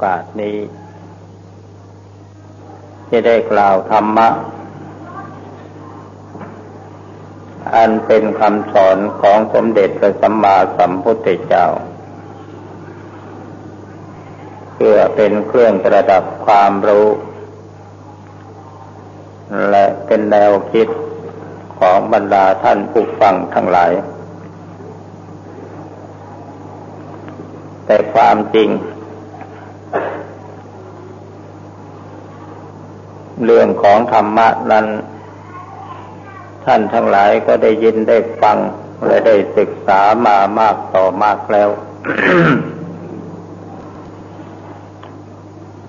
โอกาสนี้ที่ได้กล่าวธรรมะ อันเป็นคำสอนของสมเด็จพระสัมมาสัมพุทธเจ้า เพื่อเป็นเครื่องประดับความรู้ และเป็นแนวคิดของบรรดาท่านผู้ฟังทั้งหลาย แต่ความจริง เรื่องของธรรมะนั้น ท่านทั้งหลายก็ได้ยินได้ฟัง และได้ศึกษามามากต่อมากแล้ว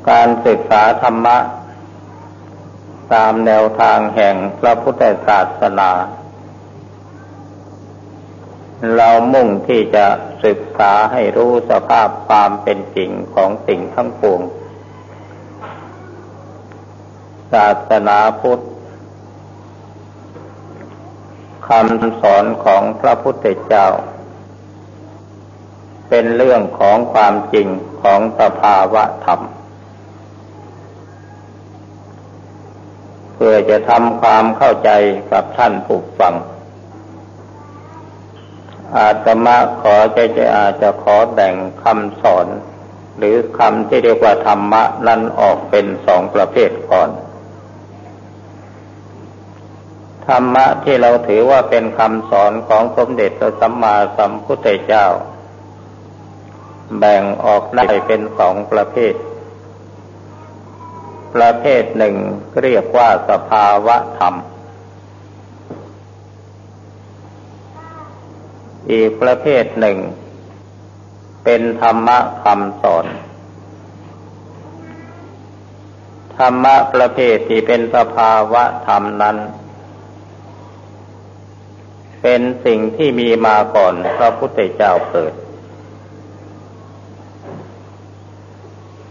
การศึกษาธรรมะ ตามแนวทางแห่งพระพุทธศาสนา เรามุ่งที่จะศึกษาให้รู้สภาพความเป็นจริงของสิ่งทั้งปวง ศาสนาพุทธคำสอนของพระพุทธเจ้า เป็นเรื่องของความจริงของสภาวะธรรม เพื่อจะทำความเข้าใจกับท่านผู้ฟัง อาตมาขอจะจะอาจจะขอแบ่งคำสอน หรือคำที่เรียกว่าธรรมะนั้นออกเป็นสองประเภทก่อน ธ รรมะที่เราถือว่าเป็นคำสอนของสมเด็จพระสัมมาสัมพุทธเจ้า แบ่งออกได้เป็นสองประเภท ประเภทหนึ่งเรียกว่าสภาวะธรรม อีกประเภทหนึ่ง เป็นธรรมะคำสอนธรรมะประเภทที่เป็นสภาวะธรรมนั้น เป็นสิ่งที่มีมาก่อนพระพุทธเจ้าเกิด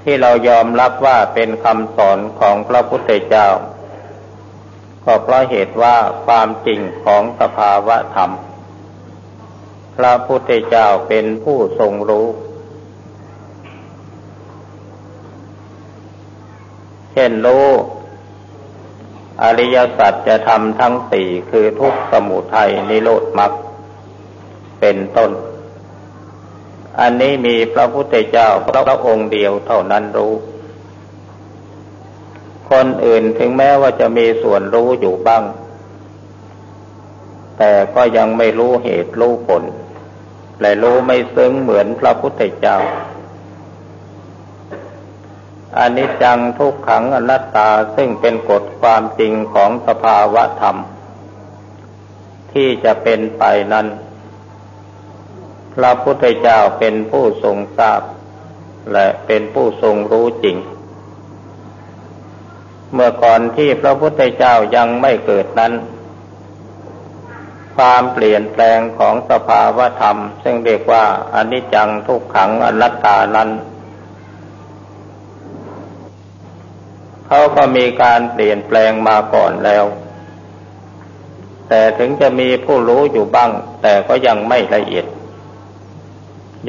ที่เรายอมรับว่าเป็นคำสอนของพระพุทธเจ้า ก็เพราะเหตุว่าความจริงของสภาวะธรรม พระพุทธเจ้าเป็นผู้ทรงรู้ เช่นรู้ อริยสัจจะทำทั้งสี่คือทุกสมุทัยนิโรธมรรคเป็นต้น อันนี้มีพระพุทธเจ้าพระองค์เดียวเท่านั้นรู้ คนอื่นถึงแม้ว่าจะมีส่วนรู้อยู่บ้าง แต่ก็ยังไม่รู้เหตุรู้ผล และรู้ไม่ซึ้งเหมือนพระพุทธเจ้า อนนี้จังทุกขังอนัตตาซึ่งเป็นกฎความจริงของสภาวะธรรม ที่จะเป็นไปนั้น พระพุทธเจ้าเป็นผู้ทรงทราบ และเป็นผู้ทรงรู้จริง เมื่อก่อนที่พระพุทธเจ้ายังไม่เกิดนั้น ความเปลี่ยนแปลงของสภาวะธรรม ซึ่งเรียกว่าอนิจจังทุกขังอนัตตานั้น เขาก็มีการเปลี่ยนแปลงมาก่อนแล้ว แต่ถึงจะมีผู้รู้อยู่บ้าง แต่ก็ยังไม่ละเอียด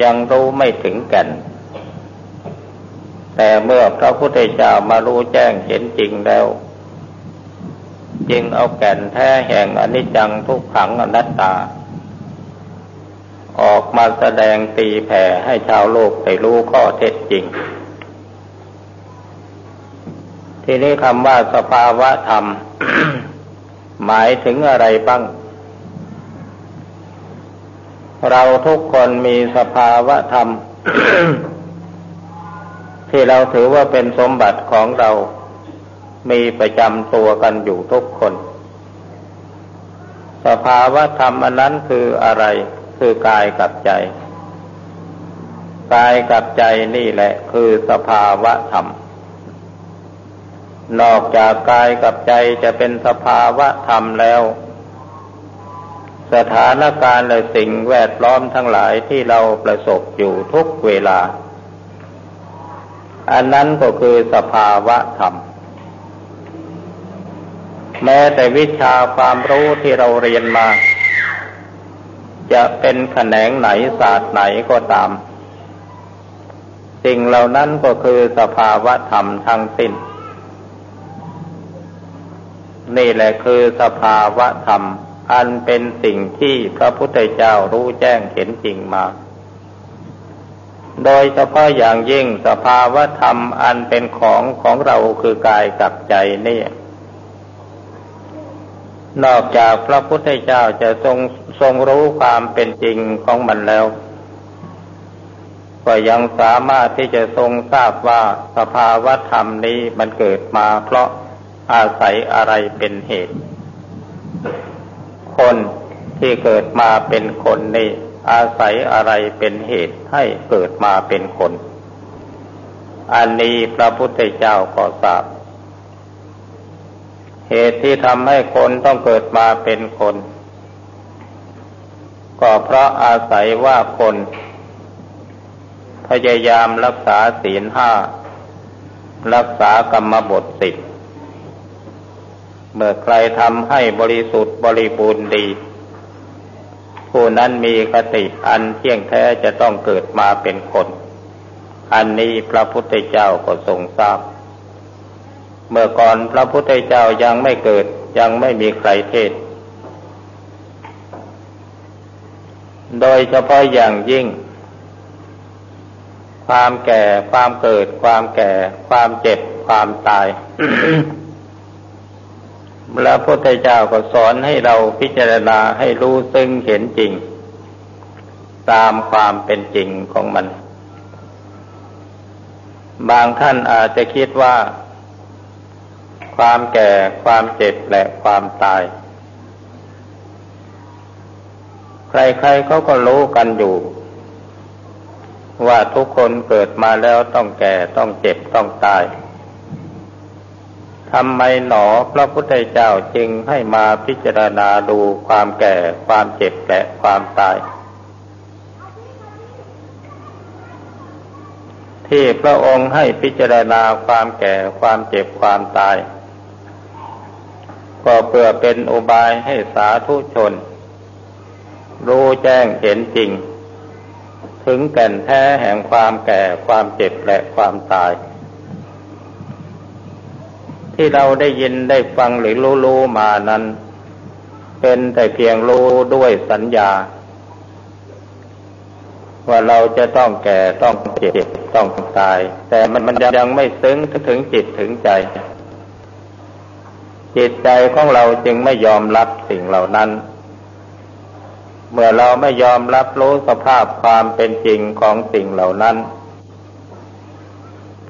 ยังรู้ไม่ถึงแก่น แต่เมื่อพระพุทธเจ้ามารู้แจ้งเห็นจริงแล้ว จึงเอาแก่นแท้แห่งอนิจจังทุกขังอนัตตา ออกมาแสดงตีแผ่ให้ชาวโลกได้รู้ข้อเท็จจริง ทีนี้คำว่าสภาวะธรรม หมายถึงอะไรบ้าง เราทุกคนมีสภาวะธรรม ที่เราถือว่าเป็นสมบัติของเรา มีประจำตัวกันอยู่ทุกคน สภาวะธรรมอันนั้นคืออะไร คือกายกับใจ กายกับใจนี่แหละ คือสภาวะธรรม นอกจากกายกับใจจะเป็นสภาวะธรรมแล้ว สถานการณ์และสิ่งแวดล้อมทั้งหลายที่เราประสบอยู่ทุกเวลา อันนั้นก็คือสภาวะธรรม แม้แต่วิชาความรู้ที่เราเรียนมา จะเป็นแขนงไหนศาสตร์ไหนก็ตาม สิ่งเหล่านั้นก็คือสภาวะธรรมทั้งสิ้น นี่แหละคือสภาวะธรรม อันเป็นสิ่งที่พระพุทธเจ้ารู้แจ้งเห็นจริงมา โดยเฉพาะอย่างยิ่งสภาวะธรรมอันเป็นของของเราคือกายกับใจนี่นอกจากพระพุทธเจ้าจะทรงทรงรู้ความเป็นจริงของมันแล้ว ก็ยังสามารถที่จะทรงทราบว่าสภาวะธรรมนี้มันเกิดมาเพราะ อาศัยอะไรเป็นเหตุ คนที่เกิดมาเป็นคนนี่อาศัยอะไรเป็นเหตุให้เกิดมาเป็นคน อันนี้พระพุทธเจ้าก็ทราบ เหตุที่ทำให้คนต้องเกิดมาเป็นคน ก็เพราะอาศัยว่าคน พยายามรักษาศีลห้า รักษากรรมบทสิบ เมื่อใครทำให้บริสุทธิ์บริบูรณ์ดี ผู้นั้นมีคติอันเที่ยงแท้จะต้องเกิดมาเป็นคน อันนี้พระพุทธเจ้าก็ทรงทราบ เมื่อก่อนพระพุทธเจ้ายังไม่เกิดยังไม่มีใครเทศ โดยเฉพาะอย่างยิ่ง ความแก่ความเกิด ความแก่ ความเจ็บ ความตาย พระพุทธเจ้าก็สอนให้เราพิจารณาให้รู้ซึ่งเห็นจริง ตามความเป็นจริงของมัน บางท่านอาจจะคิดว่า ความแก่ความเจ็บและความตาย ใครๆเขาก็รู้กันอยู่ ว่าทุกคนเกิดมาแล้วต้องแก่ต้องเจ็บต้องตาย ทำไมหนอพระพุทธเจ้าจึงให้มาพิจารณาดูความแก่ความเจ็บและความตาย ที่พระองค์ให้พิจารณาความแก่ความเจ็บความตาย ก็เพื่อเป็นอุบายให้สาธุชน รู้แจ้งเห็นจริง ถึงแก่นแท้แห่งความแก่ความเจ็บและความตาย ที่เราได้ยินได้ฟังหรือรู้รู้มานั้น เป็นแต่เพียงรู้ด้วยสัญญา ว่าเราจะต้องแก่ต้องเจ็บต้องตาย แต่มันมันยังไม่ซึ้งถึงจิตถึงใจ จิตใจของเราจึงไม่ยอมรับสิ่งเหล่านั้น เมื่อเราไม่ยอมรับรู้สภาพความเป็นจริงของสิ่งเหล่านั้น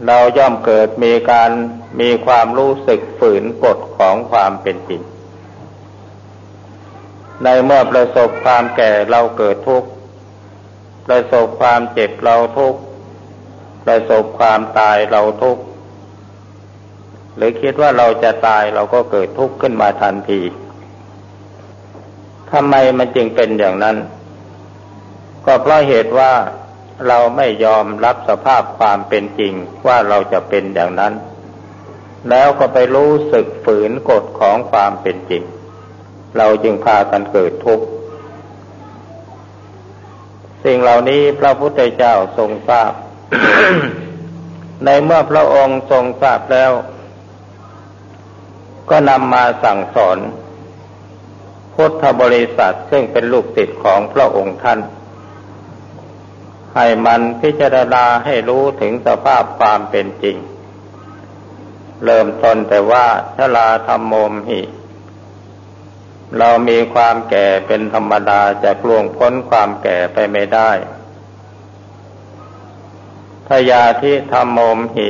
เราย่อมเกิดมีการมีความรู้สึกฝืนกฎของความเป็นจริง ในเมื่อประสบความแก่เราเกิดทุกข์ ประสบความเจ็บเราทุกข์ ประสบความตายเราทุกข์ หรือคิดว่าเราจะตายเราก็เกิดทุกข์ขึ้นมาทันทีทำไมมันจึงเป็นอย่างนั้น ก็เพราะเหตุว่า เราไม่ยอมรับสภาพความเป็นจริงว่าเราจะเป็นอย่างนั้น แล้วก็ไปรู้สึกฝืนกฎของความเป็นจริง เราจึงพากันเกิดทุกข์สิ่งเหล่านี้พระพุทธเจ้าทรงทราบ ในเมื่อพระองค์ทรงทราบแล้ว ก็นำมาสั่งสอนพุทธบริษัทซึ่งเป็นลูกศิษย์ของพระองค์ท่าน ให้มันพิจารณาให้รู้ถึงสภาพความเป็นจริง เริ่มต้นแต่ว่าชลาธรรมโมมหิ เรามีความแก่เป็นธรรมดาจะกล่วงพ้นความแก่ไปไม่ได้ทยาที่ธรรมโมมหิ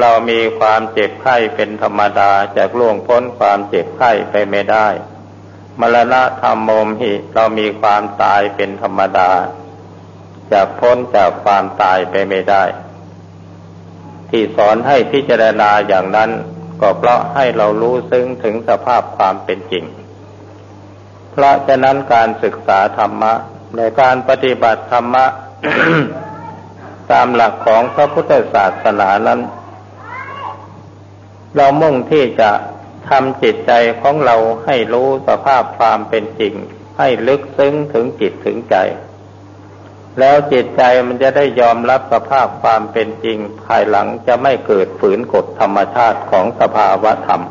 เรามีความเจ็บไข้เป็นธรรมดาจะกล่วงพ้นความเจ็บไข้ไปไม่ได้ มรณะธรรมโมมหิ เรามีความตายเป็นธรรมดา จะพ้นจากความตายไปไม่ได้ ที่สอนให้พิจารณาอย่างนั้น ก็เพราะให้เรารู้ซึ้งถึงสภาพความเป็นจริง เพราะฉะนั้นการศึกษาธรรมะในการปฏิบัติธรรมะ ตามหลักของพระพุทธศาสนานั้น เรามุ่งที่จะทำจิตใจของเราให้รู้สภาพความเป็นจริง ให้ลึกซึ้งถึงจิตถึงใจ แล้วจิตใจมันจะได้ยอมรับสภาพความเป็นจริง ภายหลังจะไม่เกิดฝืนกฎธรรมชาติของสภาวะธรรม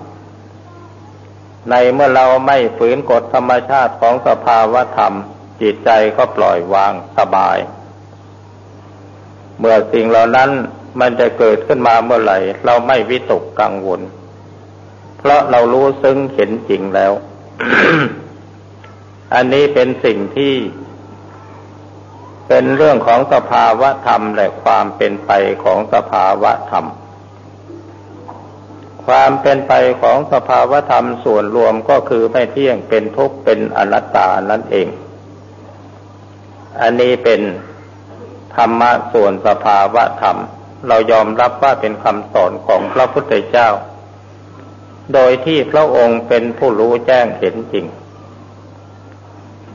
ในเมื่อเราไม่ฝืนกฎธรรมชาติของสภาวะธรรม จิตใจก็ปล่อยวางสบาย เมื่อสิ่งเหล่านั้นมันจะเกิดขึ้นมาเมื่อไหร่ เราไม่วิตกกังวล เพราะเรารู้ซึ้งเห็นจริงแล้ว อันนี้เป็นสิ่งที่ เป็นเรื่องของสภาวะธรรมและความเป็นไปของสภาวะธรรม ความเป็นไปของสภาวะธรรมส่วนรวมก็คือไม่เที่ยงเป็นทุกข์เป็นอนัตตานั่นเอง อันนี้เป็นธรรมะส่วนสภาวะธรรม เรายอมรับว่าเป็นคำสอนของพระพุทธเจ้า โดยที่พระองค์เป็นผู้รู้แจ้งเห็นจริง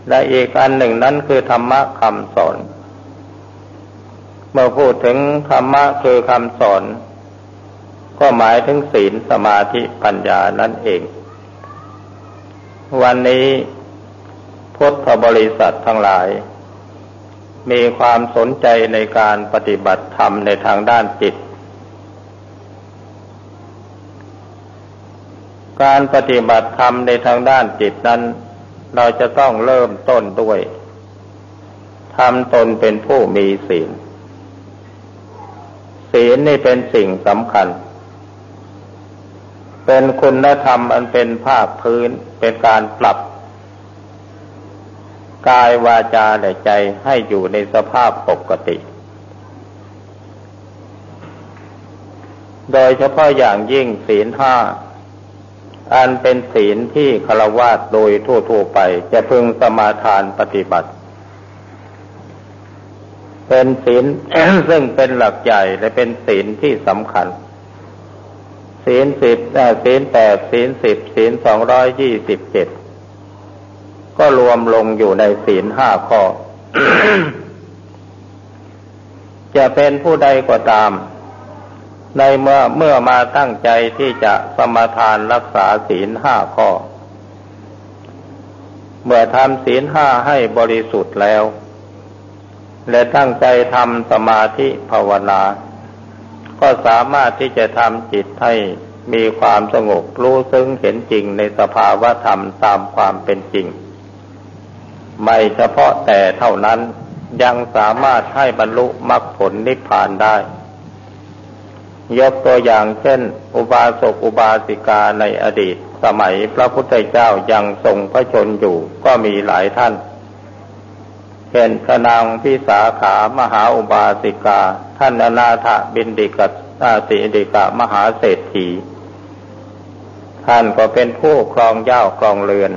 และอีกอันหนึ่งนั้นคือธรรมะคำสอน เมื่อพูดถึงธรรมะคือคำสอน ก็หมายถึงศีลสมาธิปัญญานั่นเอง วันนี้พุทธบริษัททั้งหลาย มีความสนใจในการปฏิบัติธรรมในทางด้านจิต การปฏิบัติธรรมในทางด้านจิตนั้น เราจะต้องเริ่มต้นด้วยทำตนเป็นผู้มีศีล ศีลนี่เป็นสิ่งสำคัญ เป็นคุณธรรมอันเป็นภาคพื้นเป็นการปรับ กายวาจาและใจให้อยู่ในสภาพปกติ โดยเฉพาะอย่างยิ่งศีลห้า อันเป็นศีลที่คารวะโดยทั่วๆไป จะพึงสมาทานปฏิบัติ เป็นศีลซึ่งเป็นหลักใหญ่และเป็นศีลที่สำคัญ ศีลสิบศีลแปดศีลสิบศีลสองร้อยยี่สิบเจ็ดก็รวมลงอยู่ในศีลห้าข้อ จะเป็นผู้ใดก็ตาม ในเมื่อเมื่อมาตั้งใจที่จะสมาทานรักษาศีลห้าข้อ เมื่อทำศีลห้าให้บริสุทธิ์แล้ว และตั้งใจทำสมาธิภาวนา ก็สามารถที่จะทำจิตให้มีความสงบรู้ซึ้งเห็นจริงในสภาวะธรรมตามความเป็นจริง ไม่เฉพาะแต่เท่านั้นยังสามารถให้บรรลุมรรคผลนิพพานได้ ยกตัวอย่างเช่น อุบาสกอุบาสิกาในอดีต สมัยพระพุทธเจ้ายังทรงพระชนอยู่ก็มีหลายท่าน เช่นพระนางพิสาขามหาอุบาสิกา ท่านอนาถบินดิกอาสิดิกะมหาเศรษฐี ท่านก็เป็นผู้ครองเย้าครองเรือน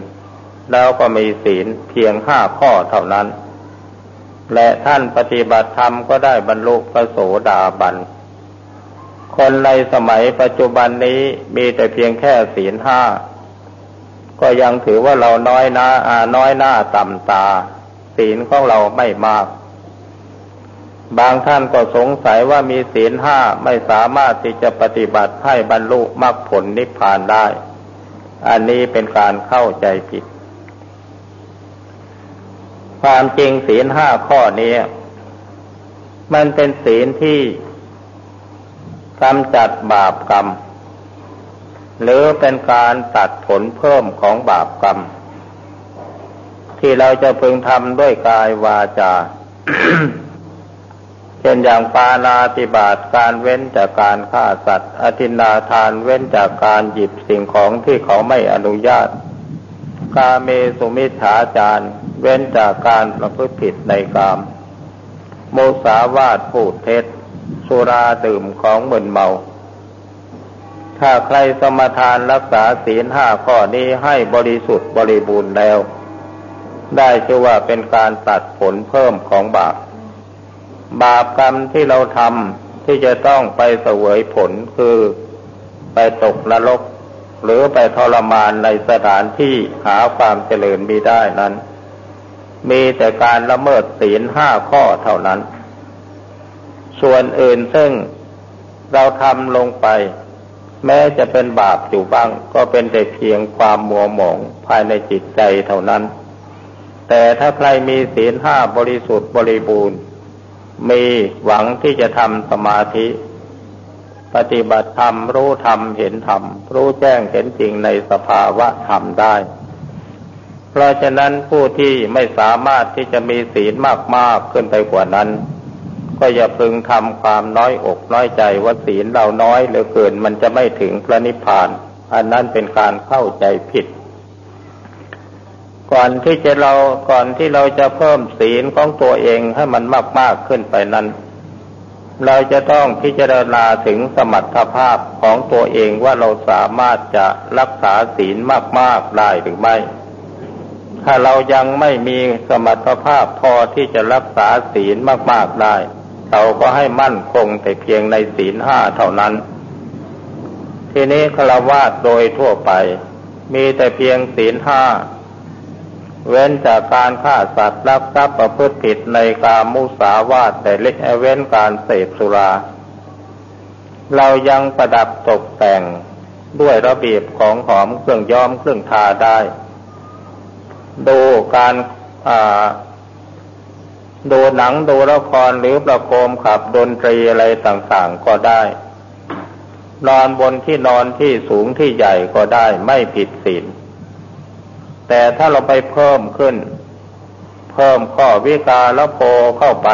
แล้วก็มีศีลเพียงห้าข้อเท่านั้น และท่านปฏิบัติธรรมก็ได้บรรลุพระโสดาบัน คนในสมัยปัจจุบันนี้มีแต่เพียงแค่ศีลห้า ก็ยังถือว่าเราน้อยหน้าอาน้อยหน้าต่ำตา ศีลของเราไม่มาก บางท่านก็สงสัยว่ามีศีลห้าไม่สามารถที่จะปฏิบัติให้บรรลุมรรคผลนิพพานได้ อันนี้เป็นการเข้าใจผิด ความจริงศีลห้าข้อนี้มันเป็นศีลที่ กำจัดบาปกรรม หรือเป็นการตัดผลเพิ่มของบาปกรรม ที่เราจะพึงทำด้วยกายวาจา เช่นอย่างปานาติบาตการเว้นจากการฆ่าสัตว์ อธินาทานเว้นจากการหยิบสิ่งของที่เขาไม่อนุญาต กาเมสุมิฉาจารเว้นจากการประพฤติผิดในกามโมสาวาทพูดเท็จ สุราดื่มของมึนเมา ถ้าใครสมทานรักษาศีลห้าข้อนี้ให้บริสุทธิ์บริบูรณ์แล้ว ได้ชื่อว่าเป็นการตัดผลเพิ่มของบาป บาปกรรมที่เราทำที่จะต้องไปเสวยผลคือไปตกนรก หรือไปทรมานในสถานที่หาความเจริญมีได้นั้น มีแต่การละเมิดศีลห้าข้อเท่านั้น ส่วนอื่นซึ่งเราทำลงไป แม้จะเป็นบาปอยู่บ้าง ก็เป็นแต่เพียงความมัวหมองภายในจิตใจเท่านั้น แต่ถ้าใครมีศีลห้าบริสุทธิ์บริบูรณ์ มีหวังที่จะทำสมาธิ ปฏิบัติธรรมรู้ธรรมเห็นธรรม รู้แจ้งเห็นจริงในสภาวะธรรมได้เพราะฉะนั้นผู้ที่ไม่สามารถที่จะมีศีลมากๆขึ้นไปกว่านั้น ก็อย่าพึงทำความน้อยอกน้อยใจว่าศีลเราน้อยเหลือเกินมันจะไม่ถึงพระนิพพาน อันนั้นเป็นการเข้าใจผิด ก่อนที่จะเราก่อนที่เราจะเพิ่มศีลของตัวเองให้มันมากๆขึ้นไปนั้น เราจะต้องพิจารณาถึงสมรรถภาพของตัวเองว่าเราสามารถจะรักษาศีลมากๆได้หรือไม่ถ้าเรายังไม่มีสมรรถภาพพอที่จะรักษาศีลมากๆได้ เราก็ให้มั่นคงแต่เพียงในศีลห้าเท่านั้น ทีนี้ฆราวาสโดยทั่วไป มีแต่เพียงศีลห้าเว้นจากการฆ่าสัตว์รักทรัพย์ประพฤติผิดในกามุสาวาทแต่เล็กเว้นการเสพสุรา เรายังประดับตกแต่งด้วยระเบียบของหอมเครื่องย้อมเครื่องทาได้ ดูการ ดูหนังดูละครหรือประโคมขับดนตรีอะไรต่างๆก็ได้ นอนบนที่นอนที่สูงที่ใหญ่ก็ได้ไม่ผิดศีลแต่ถ้าเราไปเพิ่มขึ้น เพิ่มข้อวิกาละโพเข้าไป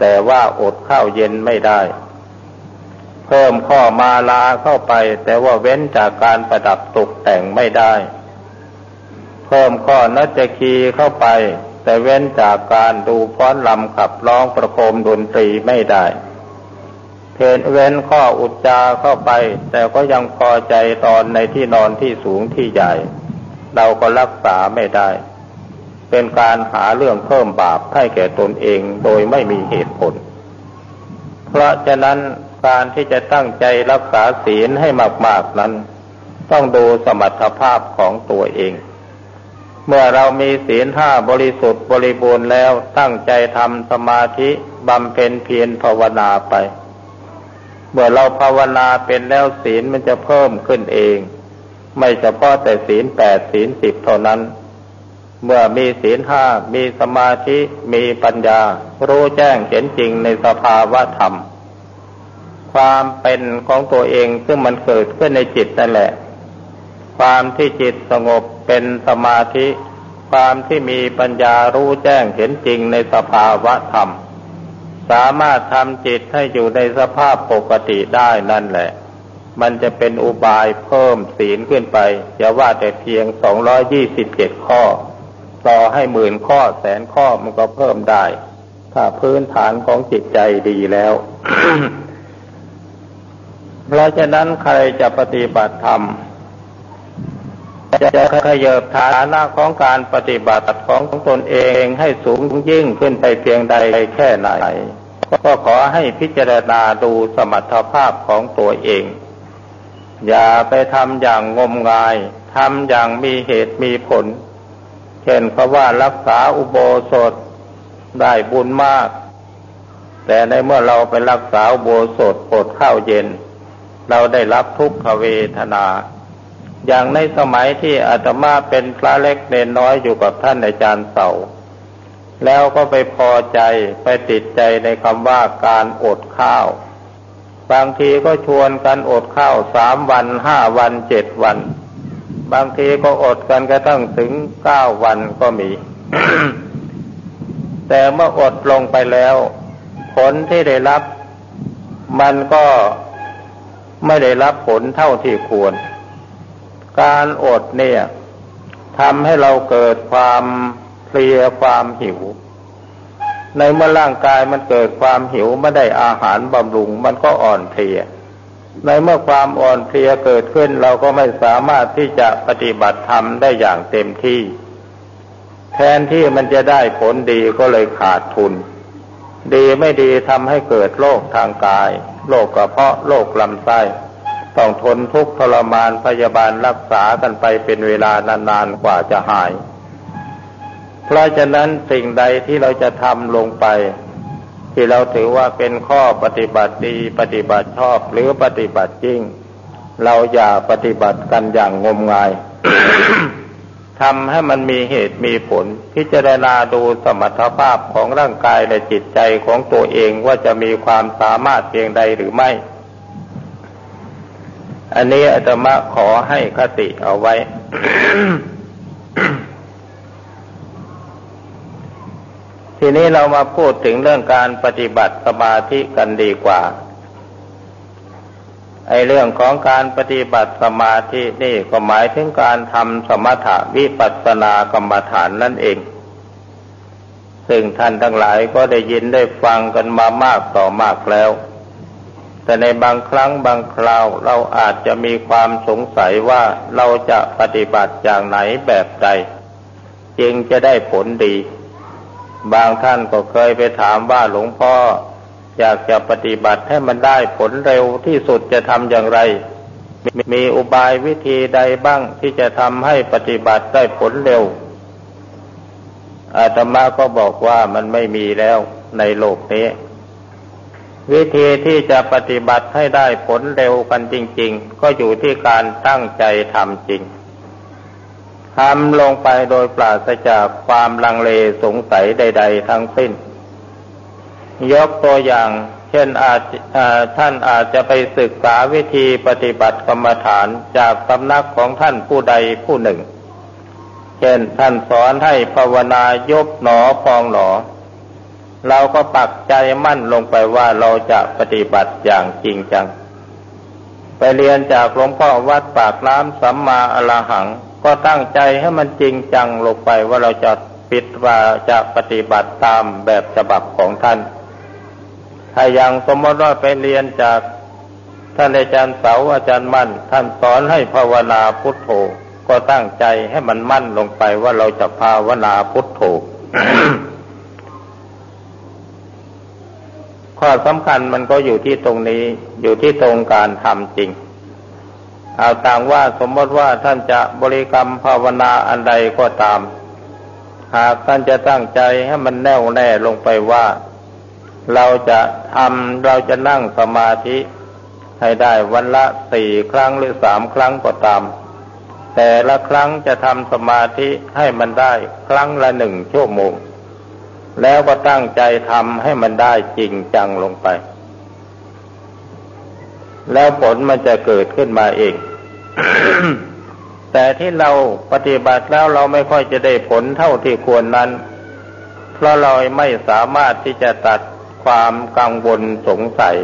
แต่ว่าอดข้าวเย็นไม่ได้ เพิ่มข้อมาลาเข้าไป แต่ว่าเว้นจากการประดับตกแต่งไม่ได้ เพิ่มข้อนัจคีเข้าไป แต่เว้นจากการดูฟ้อนลำขับร้องประโคมดนตรีไม่ได้เพนเว้นข้ออุจจาเข้าไป แต่ก็ยังพอใจตอนในที่นอนที่สูงที่ใหญ่ เราก็รักษาไม่ได้ เป็นการหาเรื่องเพิ่มบาปให้แก่ตนเองโดยไม่มีเหตุผล เพราะฉะนั้นการที่จะตั้งใจรักษาศีลให้มาก ๆนั้น ต้องดูสมรรถภาพของตัวเอง เมื่อเรามีศีลห้าบริสุทธิ์บริบูรณ์แล้วตั้งใจทำสมาธิบำเพ็ญเพียรภาวนาไป เมื่อเราภาวนาเป็นแล้วศีลมันจะเพิ่มขึ้นเอง ไม่เฉพาะแต่ศีลแปดศีลสิบเท่านั้น เมื่อมีศีลห้ามีสมาธิมีปัญญา รู้แจ้งเห็นจริงในสภาวะธรรม ความเป็นของตัวเองซึ่งมันเกิดขึ้นในจิตนั่นแหละ ความที่จิตสงบเป็นสมาธิ ความที่มีปัญญารู้แจ้งเห็นจริงในสภาวะธรรม สามารถทำจิตให้อยู่ในสภาพปกติได้นั่นแหละ มันจะเป็นอุบายเพิ่มศีลขึ้นไป อย่าว่าแต่เพียงสองร้อยยี่สิบเจ็ดข้อ ต่อให้หมื่นข้อแสนข้อมันก็เพิ่มได้ ถ้าพื้นฐานของจิตใจดีแล้วเพราะฉะนั้นใครจะปฏิบัติธรรม จะขยับฐานะของการปฏิบัติของตนเองให้สูงยิ่งขึ้นไปเพียงใดแค่ไหน ก็ขอให้พิจารณาดูสมรรถภาพของตัวเอง อย่าไปทำอย่างงมงายทำอย่างมีเหตุมีผล เช่นเขาว่ารักษาอุโบสถได้บุญมาก แต่ในเมื่อเราไปรักษาอุโบสถปดข้าวเย็น เราได้รับทุกขเวทนา อย่างในสมัยที่อาตมาเป็นพระเล็กเนนน้อยอยู่กับท่านอาจารย์เสาแล้วก็ไปพอใจไปติดใจในคำว่าการอดข้าว บางทีก็ชวนกันอดข้าวสามวันห้าวันเจ็ดวัน บางทีก็อดกันกระทั่งถึงเก้าวันก็มี แต่เมื่ออดลงไปแล้ว ผลที่ได้รับ มันก็ไม่ได้รับผลเท่าที่ควร การอดเนี่ยทำให้เราเกิดความเพลียความหิว ในเมื่อร่างกายมันเกิดความหิวไม่ได้อาหารบำรุง มันก็อ่อนเพลีย ในเมื่อความอ่อนเพลียเกิดขึ้นเราก็ไม่สามารถที่จะปฏิบัติธรรมได้อย่างเต็มที่ แทนที่มันจะได้ผลดีก็เลยขาดทุน ดีไม่ดีทำให้เกิดโรคทางกายโรคกระเพาะโรคลำไส้ ต้องทนทุกข์ทรมานพยาบาลรักษากันไปเป็นเวลานานๆกว่าจะหาย เพราะฉะนั้นสิ่งใดที่เราจะทำลงไป ที่เราถือว่าเป็นข้อปฏิบัติดีปฏิบัติชอบหรือปฏิบัติจริง เราอย่าปฏิบัติกันอย่างงมงายททำให้มันมีเหตุมีผล พิจารณาดูสมรรถภาพของร่างกายและจิตใจของตัวเองว่าจะมีความสามารถเพียงใดหรือไม่ อันนี้อาตมาขอให้คติเอาไว้ ทีนี้เรามาพูดถึงเรื่องการปฏิบัติสมาธิกันดีกว่า ไอเรื่องของการปฏิบัติสมาธินี่ก็หมายถึงการทำสมถะวิปัสสนากรรมฐานนั่นเอง ซึ่งท่านทั้งหลายก็ได้ยินได้ฟังกันมามากต่อมากแล้ว แต่ในบางครั้งบางคราวเราอาจจะมีความสงสัยว่าเราจะปฏิบัติอย่างไหนแบบใด จึงจะได้ผลดี บางท่านก็เคยไปถามว่าหลวงพ่ออยากจะปฏิบัติให้มันได้ผลเร็วที่สุดจะทำอย่างไร มีอุบายวิธีใดบ้างที่จะทำให้ปฏิบัติได้ผลเร็ว อาตมาก็บอกว่ามันไม่มีแล้วในโลกนี้ วิธีที่จะปฏิบัติให้ได้ผลเร็วกันจริง ๆ ก็อยู่ที่การตั้งใจทำจริงทำลงไปโดยปราศจากความลังเลสงสัยใด ๆ ทั้งสิ้น ยกตัวอย่าง เช่นอาจท่านอาจจะไปศึกษาวิธีปฏิบัติกรรมฐานจากสำนักของท่านผู้ใดผู้หนึ่ง เช่นท่านสอนให้ภาวนายบหนอพองหนอ เราก็ปักใจมั่นลงไปว่าเราจะปฏิบัติอย่างจริงจัง ไปเรียนจากหลวงพ่อวัดปากน้ำสัมมาอรหัง ก็ตั้งใจให้มันจริงจังลงไปว่าเราจะปิดว่าจะปฏิบัติตามแบบฉบับของท่าน ถ้าย่างสมมติว่าไปเรียนจากท่านอาจารย์เสาอาจารย์มั่น ท่านสอนให้ภาวนาพุทโธ ก็ตั้งใจให้มันมั่นลงไปว่าเราจะภาวนาพุทโธ ข้อสำคัญมันก็อยู่ที่ตรงนี้อยู่ที่ตรงการทำจริง เอาต่างว่าสมมติว่าท่านจะบริกรรมภาวนาอันใดก็ตาม หากท่านจะตั้งใจให้มันแน่วแน่ลงไปว่า เราจะทำเราจะนั่งสมาธิ ให้ได้วันละสี่ครั้งหรือสามครั้งก็ตาม แต่ละครั้งจะทำสมาธิให้มันได้ครั้งละหนึ่งชั่วโมง แล้วก็ตั้งใจทำให้มันได้จริงจังลงไป แล้วผลมันจะเกิดขึ้นมาเอง แต่ที่เราปฏิบัติแล้วเราไม่ค่อยจะได้ผลเท่าที่ควรนั้น เพราะเราไม่สามารถที่จะตัดความกังวลสงสัย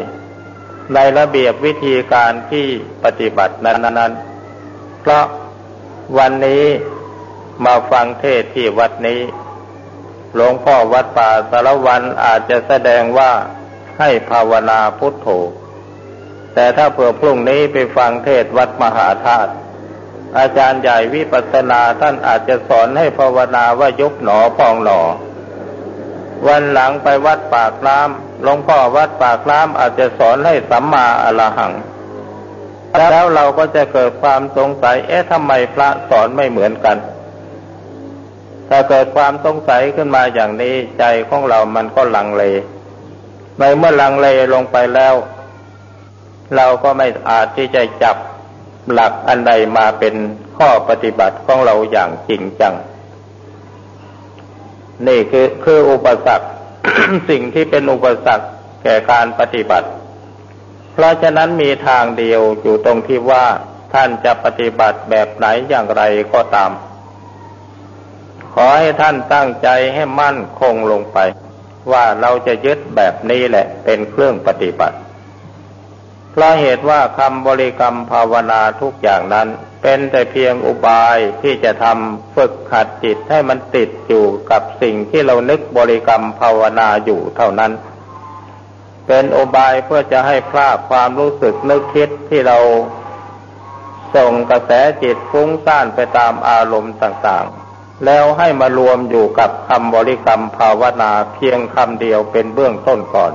ในระเบียบวิธีการที่ปฏิบัตินั้นๆเพราะวันนี้มาฟังเทศที่วัดนี้ หลวงพ่อวัดป่าสารวันอาจจะแสดงว่าให้ภาวนาพุทโธ แต่ถ้าเผื่อพรุ่งนี้ไปฟังเทศวัดมหาธาตุอาจารย์ใหญ่วิปัสสนาท่านอาจจะสอนให้ภาวนาว่ายกหนอพองหนอ วันหลังไปวัดปากน้ำหลวงพ่อวัดปากน้ำอาจจะสอนให้สัมมาอรหัง แล้วเราก็จะเกิดความสงสัย เอ๊ะทำไมพระสอนไม่เหมือนกัน ถ้าเกิดความสงสัยขึ้นมาอย่างนี้ใจของเรามันก็ลังเล ในเมื่อลังเลลงไปแล้ว เราก็ไม่อาจที่จะจับหลักอันใดมาเป็นข้อปฏิบัติของเราอย่างจริงจัง นี่คือคืออุปสรรคสิ่งที่เป็นอุปสรรคแก่การปฏิบัติ เพราะฉะนั้นมีทางเดียวอยู่ตรงที่ว่าท่านจะปฏิบัติแบบไหนอย่างไรก็ตาม ขอให้ท่านตั้งใจให้มั่นคงลงไป ว่าเราจะยึดแบบนี้แหละเป็นเครื่องปฏิบัติ เพราะเหตุว่าคำบริกรรมภาวนาทุกอย่างนั้น เป็นแต่เพียงอุบายที่จะทำฝึกขัดจิตให้มันติดอยู่กับสิ่งที่เรานึกบริกรรมภาวนาอยู่เท่านั้น เป็นอุบายเพื่อจะให้พลาดความรู้สึกนึกคิดที่เราส่งกระแสจิตฟุ้งซ่านไปตามอารมณ์ต่างๆ แล้วให้มารวมอยู่กับคำบริกรรมภาวนาเพียงคำเดียวเป็นเบื้องต้นก่อน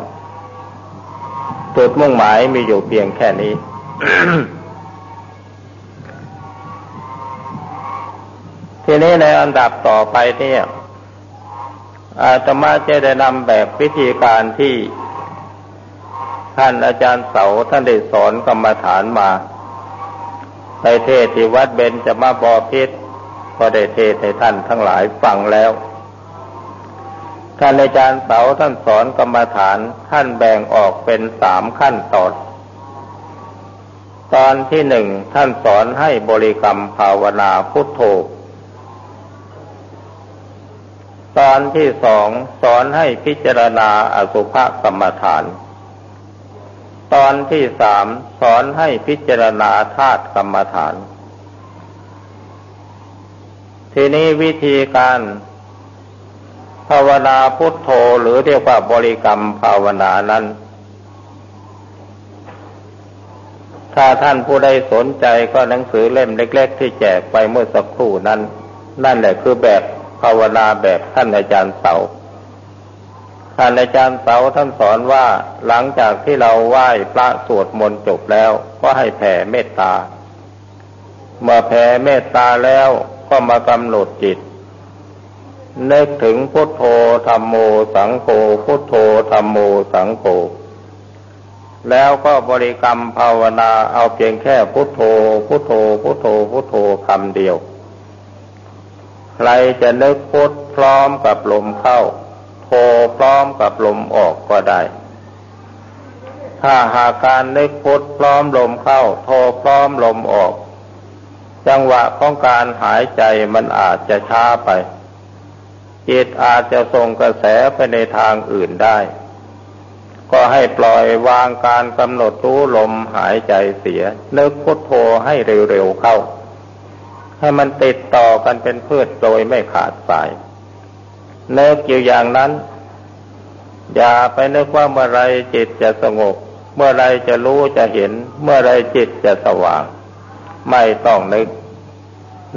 จุดมุ่งหมายมีอยู่เพียงแค่นี้ ทีนี้ในอันดับต่อไปเนี่ยอาตมาจะได้นำแบบวิธีการที่ท่านอาจารย์เสาท่านได้สอนกรรมฐานมาในเทศที่วัดเบนจะมาบอพิษ ก็ได้เทศให้ท่านทั้งหลายฟังแล้ว ท่านอาจารย์เสาท่านสอนกรรมฐานท่านแบ่งออกเป็นสามขั้นตอน ตอนที่หนึ่งท่านสอนให้บริกรรมภาวนาพุทโธตอนที่สองสอนให้พิจารณาอสุภกรรมฐาน ตอนที่สามสอนให้พิจารณาธาตุกรรมฐาน ทีนี้วิธีการภาวนาพุทโธหรือเรียกว่าบริกรรมภาวนานั้น ถ้าท่านผู้ใดสนใจก็หนังสือเล่มเล็ก ๆ ที่แจกไปเมื่อสักครู่นั้น นั่นแหละคือแบบภาวนาแบบท่านอาจารย์เสาท่านอาจารย์เสาท่านสอนว่าหลังจากที่เราไหว้พระสวดมนต์จบแล้วก็ให้แผ่เมตตา เมื่อแผ่เมตตาแล้ว ก็มากำหนดจิตนึกถึงพุทโธธรรมโมสังโฆพุทโธธรรมโมสังโฆแล้วก็บริกรรมภาวนาเอาเพียงแค่พุทโธ พุทโธ พุทโธ พุทโธคำเดียว ใครจะนึกพุทพร้อมกับลมเข้า โธพร้อมกับลมออกก็ได้ ถ้าหากการนึกพุทพร้อมลมเข้า โธพร้อมลมออก จังหวะของการหายใจมันอาจจะช้าไป จิตอาจจะส่งกระแสไปในทางอื่นได้ ก็ให้ปล่อยวางการกำหนดรู้ลมหายใจเสีย นึกพุทโธให้เร็วๆเข้า ให้มันติดต่อกันเป็นพืชโดยไม่ขาดสายเนึกอยู่อย่างนั้น อย่าไปนึกว่าเมื่อไรจิตจะสงบ เมื่อไรจะรู้จะเห็น เมื่อไรจิตจะสว่าง ไม่ต้องนึก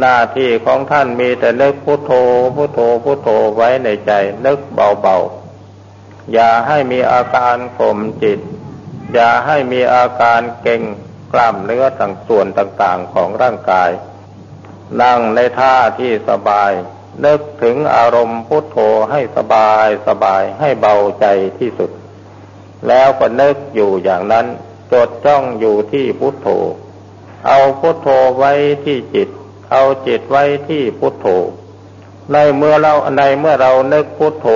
หน้าที่ของท่านมีแต่นึกพุโทโธพุโทโธพุโทโธไว้ในใจ นึกเบาๆ อย่าให้มีอาการข่มจิต อย่าให้มีอาการเก่งกล้ามเนื้อต่างส่วนต่างๆของร่างกาย นั่งในท่าที่สบาย นึกถึงอารมณ์พุทโธให้สบายสบายให้เบาใจที่สุด แล้วก็นึกอยู่อย่างนั้น จดจ้องอยู่ที่พุทโธ เอาพุทโธไว้ที่จิต เอาจิตไว้ที่พุทโธ ในเมื่อเราในเมื่อเรานึกพุทโธ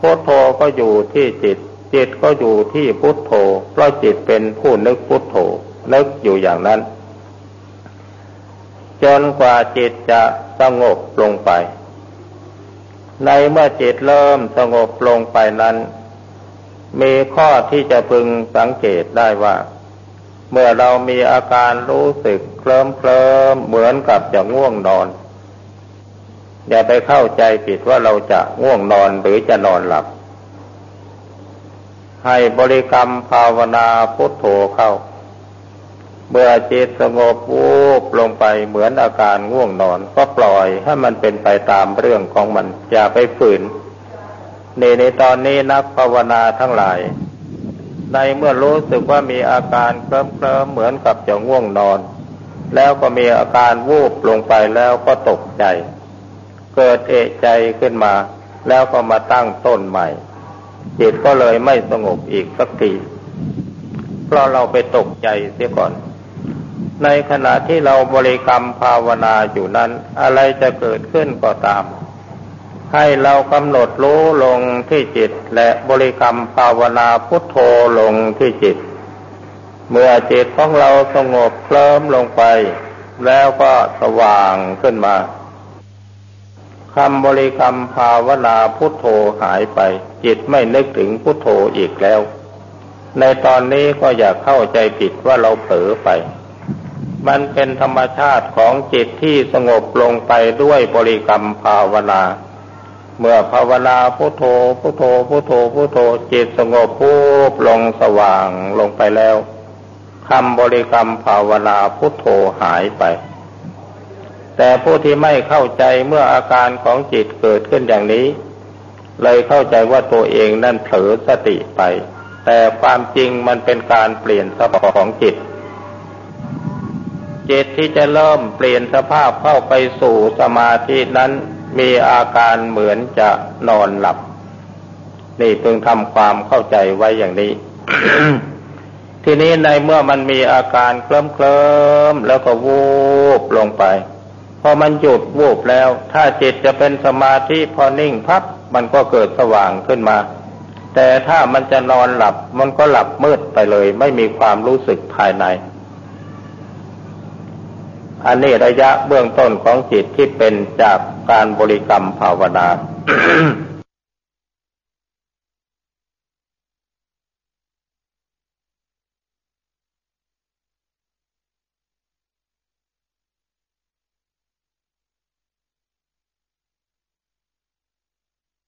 พุทโธก็อยู่ที่จิต จิตก็อยู่ที่พุทโธ เพราะจิตเป็นผู้นึกพุทโธ นึกอยู่อย่างนั้น จนกว่าจิตจะสงบลงไป ในเมื่อจิตเริ่มสงบลงไปนั้น มีข้อที่จะพึงสังเกตได้ว่า เมื่อเรามีอาการรู้สึกเคลิ้มเคลิมเหมือนกับจะง่วงนอน อย่าไปเข้าใจผิดว่าเราจะง่วงนอนหรือจะนอนหลับ ให้บริกรรมภาวนาพุทโธเข้า เมื่อจิตสงบวูบลงไปเหมือนอาการง่วงนอน ก็ปล่อยให้มันเป็นไปตามเรื่องของมัน อย่าไปฝืนในในตอนนี้นักภาวนาทั้งหลาย ในเมื่อรู้สึกว่ามีอาการเคลิ้มเคลิมเหมือนกับจะง่วงนอน แล้วก็มีอาการวูบลงไปแล้วก็ตกใจ เกิดเอะใจขึ้นมา แล้วก็มาตั้งต้นใหม่ จิตก็เลยไม่สงบอีกสักทีเพราะเราไปตกใจเสียก่อน ในขณะที่เราบริกรรมภาวนาอยู่นั้น อะไรจะเกิดขึ้นก็ตาม ให้เรากำหนดรู้ลงที่จิต และบริกรรมภาวนาพุทโธลงที่จิต เมื่อจิตของเราสงบเคลิ้มลงไป แล้วก็สว่างขึ้นมาคำบริกรรมภาวนาพุทโธหายไป จิตไม่นึกถึงพุทโธอีกแล้ว ในตอนนี้ก็อย่าเข้าใจผิดว่าเราเผลอไป มันเป็นธรรมชาติของจิตที่สงบลงไปด้วยบริกรรมภาวนา เมื่อภาวนาพุทโธพุทโธพุทโธพุทโธจิตสงบพุบลงสว่างลงไปแล้วคำบริกรรมภาวนาพุทโธหายไป แต่ผู้ที่ไม่เข้าใจเมื่ออาการของจิตเกิดขึ้นอย่างนี้ เลยเข้าใจว่าตัวเองนั่นเผลอสติไป แต่ความจริงมันเป็นการเปลี่ยนสภาพของจิต จิตที่จะเริ่มเปลี่ยนสภาพเข้าไปสู่สมาธินั้น มีอาการเหมือนจะนอนหลับ นี่เพิ่งทำความเข้าใจไว้อย่างนี้ ทีนี้ในเมื่อมันมีอาการเคลิ้มเคลิมแล้วก็วูบลงไป พอมันหยุดวูบแล้ว ถ้าจิตจะเป็นสมาธิพอนิ่งพับมันก็เกิดสว่างขึ้นมา แต่ถ้ามันจะนอนหลับ มันก็หลับมืดไปเลย ไม่มีความรู้สึกภายในอันนี้ระยะเบื้องต้นของจิตที่เป็นจาก การบริกรรมภาวนา